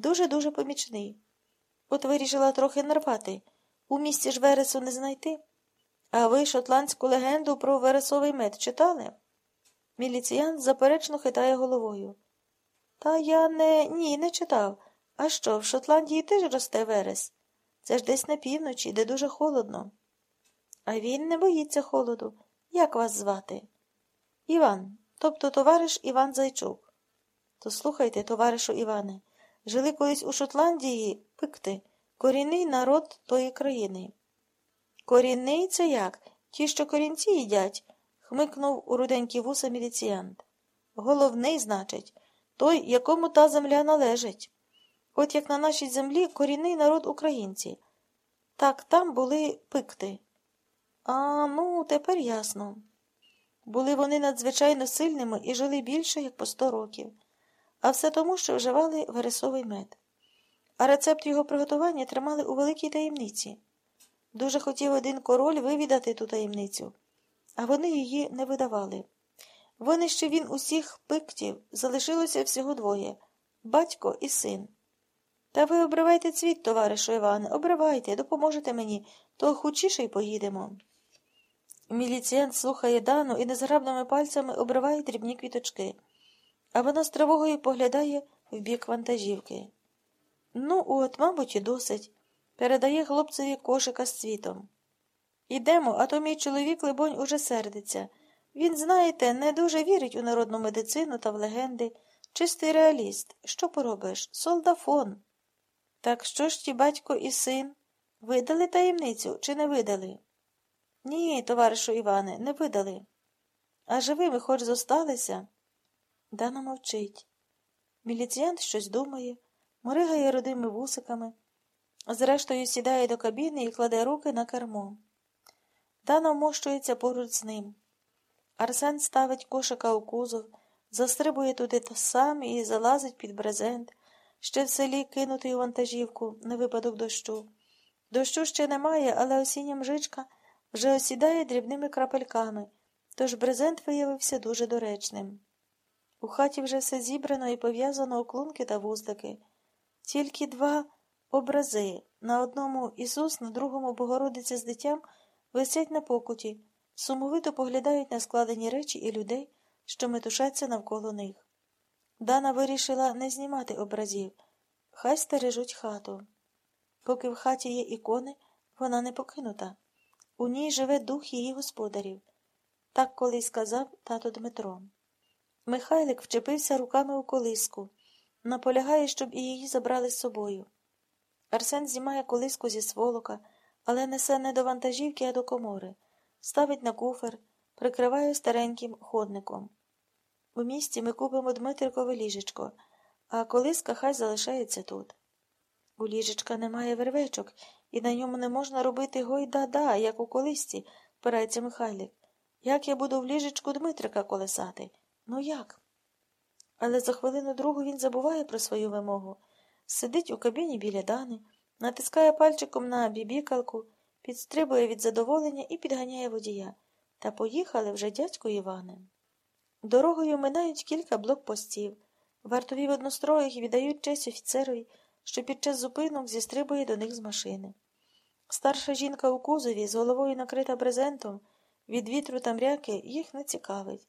Дуже-дуже помічний. От вирішила трохи нарвати. У місті ж вересу не знайти. А ви шотландську легенду про вересовий мед читали? Міліціян заперечно хитає головою. Та я не ні, не читав. А що, в Шотландії теж росте верес? Це ж десь на півночі, де дуже холодно. А він не боїться холоду. Як вас звати? Іван, тобто товариш Іван Зайчук. То слухайте, товаришу Іване, жили колись у Шотландії пикти, корінний народ тої країни. Корінний це як? Ті, що корінці їдять, хмикнув у руденькі вуса міліціянт. Головний, значить, той, якому та земля належить. От як на нашій землі корінний народ українці. Так там були пикти. А ну, тепер ясно. Були вони надзвичайно сильними і жили більше, як по сто років, а все тому, що вживали вересовий мед. А рецепт його приготування тримали у великій таємниці. Дуже хотів один король вивідати ту таємницю, а вони її не видавали. Вони ще він усіх пиктів залишилося всього двоє батько і син. Та ви обривайте цвіт, товаришу Іване, обривайте, допоможете мені, то хучіше й поїдемо. Міліцієнт слухає Дану і незграбними пальцями обриває дрібні квіточки, а вона з тривогою поглядає в бік вантажівки. Ну, от, мабуть, і досить. Передає хлопцеві кошика з цвітом. Ідемо, а то мій чоловік, либонь, уже сердиться. Він, знаєте, не дуже вірить у народну медицину та в легенди. Чистий реаліст. Що поробиш? Солдафон. Так що ж ті батько і син? Видали таємницю чи не видали? Ні, товаришу Іване, не видали. А живими хоч зосталися? Дана мовчить. Міліціянт щось думає, моригає родими вусиками, зрештою сідає до кабіни і кладе руки на кермо. Дана вмощується поруч з ним. Арсен ставить кошика у кузов, застрибує туди сам і залазить під брезент, ще в селі кинутий у вантажівку на випадок дощу. Дощу ще немає, але осіння мжичка вже осідає дрібними крапельками, тож брезент виявився дуже доречним. У хаті вже все зібрано і пов'язано оклунки та вузлики. Тільки два образи на одному Ісус, на другому Богородиця з дитям висять на покуті, сумовито поглядають на складені речі і людей, що метушаться навколо них. Дана вирішила не знімати образів, хай стережуть хату. Поки в хаті є ікони, вона не покинута. У ній живе дух її господарів. Так колись сказав тато Дмитро. Михайлик вчепився руками у колиску, наполягає, щоб і її забрали з собою. Арсен знімає колиску зі сволока, але несе не до вантажівки, а до комори, ставить на куфер, прикриває стареньким ходником. У місті ми купимо Дмитрикове ліжечко, а колиска хай залишається тут. У ліжечка немає вервечок, і на ньому не можна робити гойда-да, як у колисці, впирається Михайлик. Як я буду в ліжечку Дмитрика колесати? Ну як? Але за хвилину другу він забуває про свою вимогу, сидить у кабіні біля Дани, натискає пальчиком на бібікалку, підстрибує від задоволення і підганяє водія. Та поїхали вже дядько Іване. Дорогою минають кілька блокпостів. Вартові в одностроях віддають честь офіцерові, що під час зупинок зістрибує до них з машини. Старша жінка у кузові, з головою накрита брезентом, від вітру та мряки їх не цікавить.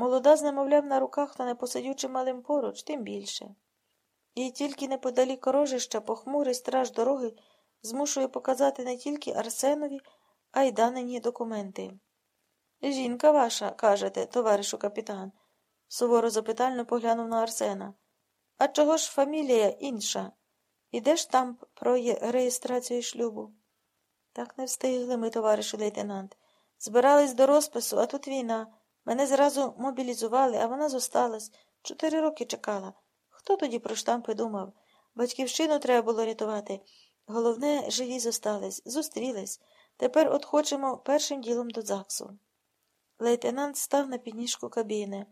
Молода з немовлям на руках та не посидючи малим поруч, тим більше. І тільки неподалік рожища похмурий страж дороги змушує показати не тільки Арсенові, а й данені документи. Жінка ваша, кажете, товаришу капітан, суворо запитально поглянув на Арсена. А чого ж фамілія інша? І де ж там про реєстрацію шлюбу? Так не встигли ми, товаришу лейтенант. Збирались до розпису, а тут війна. Мене зразу мобілізували, а вона зосталась. Чотири роки чекала. Хто тоді про штампи думав? Батьківщину треба було рятувати. Головне, живі зостались, зустрілись. Тепер от хочемо першим ділом до ЗАГСу. Лейтенант став на підніжку кабіни,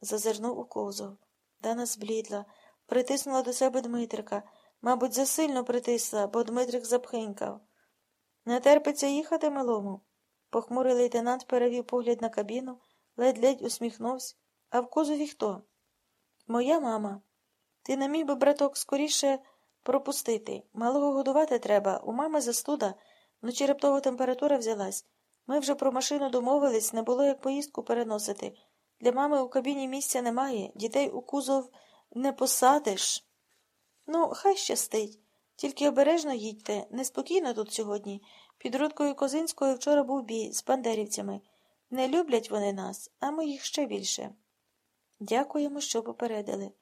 зазирнув у козов. Дана зблідла, притиснула до себе Дмитрика. Мабуть, засильно притисла, бо Дмитрик запхинькав. Не терпиться їхати малому. Похмурий лейтенант перевів погляд на кабіну, ледь-ледь усміхнувся. А в кузові хто? Моя мама. Ти не міг би, браток, скоріше пропустити. Малого годувати треба. У мами застуда. Вночі раптово температура взялась. Ми вже про машину домовились, не було як поїздку переносити. Для мами у кабіні місця немає, дітей у кузов не посадиш. Ну, хай щастить. Тільки обережно їдьте, неспокійно тут сьогодні. Під Рудкою Козинською вчора був бій з бандерівцями. Не люблять вони нас, а ми їх ще більше. Дякуємо, що попередили.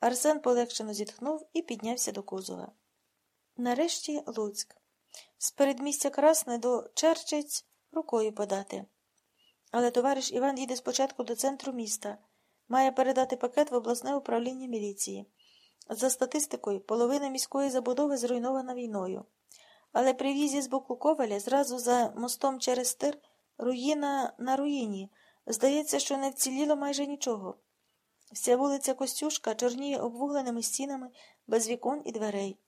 Арсен полегшено зітхнув і піднявся до кузова. Нарешті Луцьк. З передмістя Красне до Черчиць рукою подати. Але товариш Іван їде спочатку до центру міста. Має передати пакет в обласне управління міліції. За статистикою, половина міської забудови зруйнована війною. Але при в'їзді з боку Коваля, зразу за мостом через стир, руїна на руїні. Здається, що не вціліло майже нічого. Вся вулиця Костюшка чорніє обвугленими стінами, без вікон і дверей.